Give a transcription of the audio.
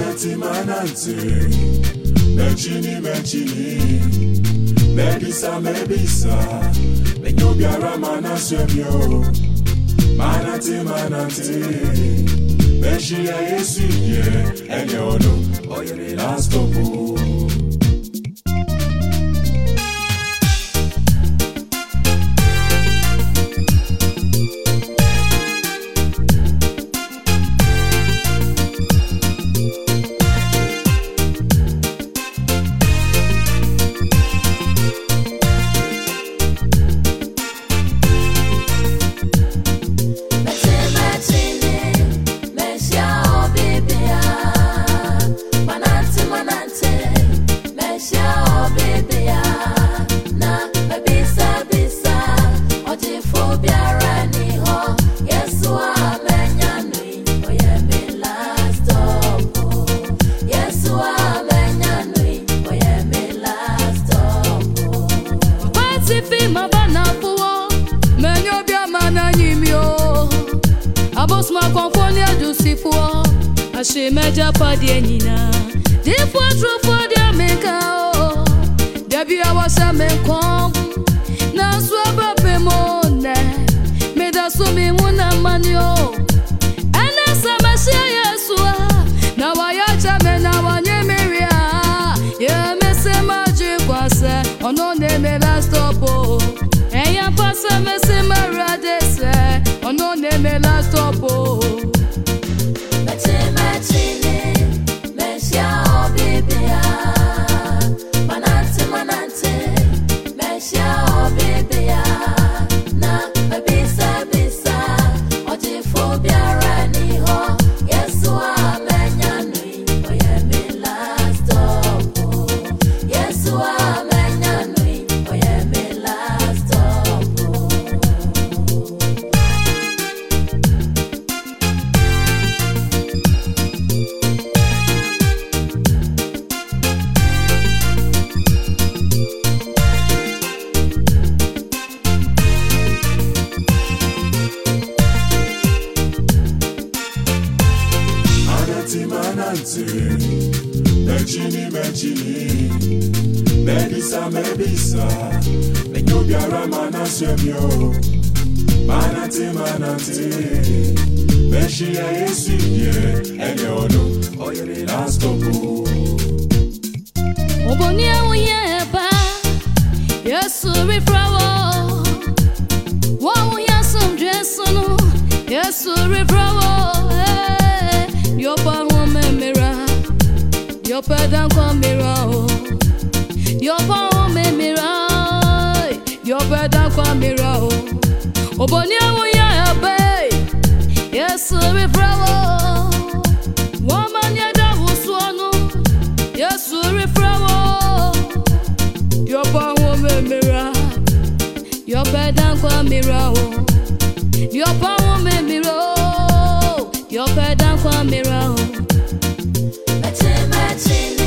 Manati mananti Mechini mechini Mebisa mebisa Menyobiara manaswemyo Manati mananti Meshia yesu ye Enyono Oyere lastopu Tous ma confondu du si fois Ache meja pa die nina Di fois tro fois dia meka o Debi awa se me kom Na swa ba pe mo ne Me da su mi muna mani o Ene se me shi yesua Na wa ya che me na wa nye mi ria Ye me se ma ji kwa se Ono ne me la stop o Eya pa se me 别这样。timananti mechini mechini mebisa mebisa menyubiara manasiemio mananti mananti meshiya yesiye ẹni ọdọ ọyẹrẹ lásìkò. òbò ní ẹ̀wọ̀n yẹn ẹ̀ bá yẹsù rí fúláwọ̀ wọ́n ń yẹsùn jẹ́sùn Your brother come me round. Oh. Your phone made me right. Your brother come me round. Oh. Oboni awo ya ebe. Yes, we bravo. Woman ya da wuswanu. Yes, we bravo. Your phone made me right. Your brother come oh. me round. Your phone made me round. Your brother come me round. dancing.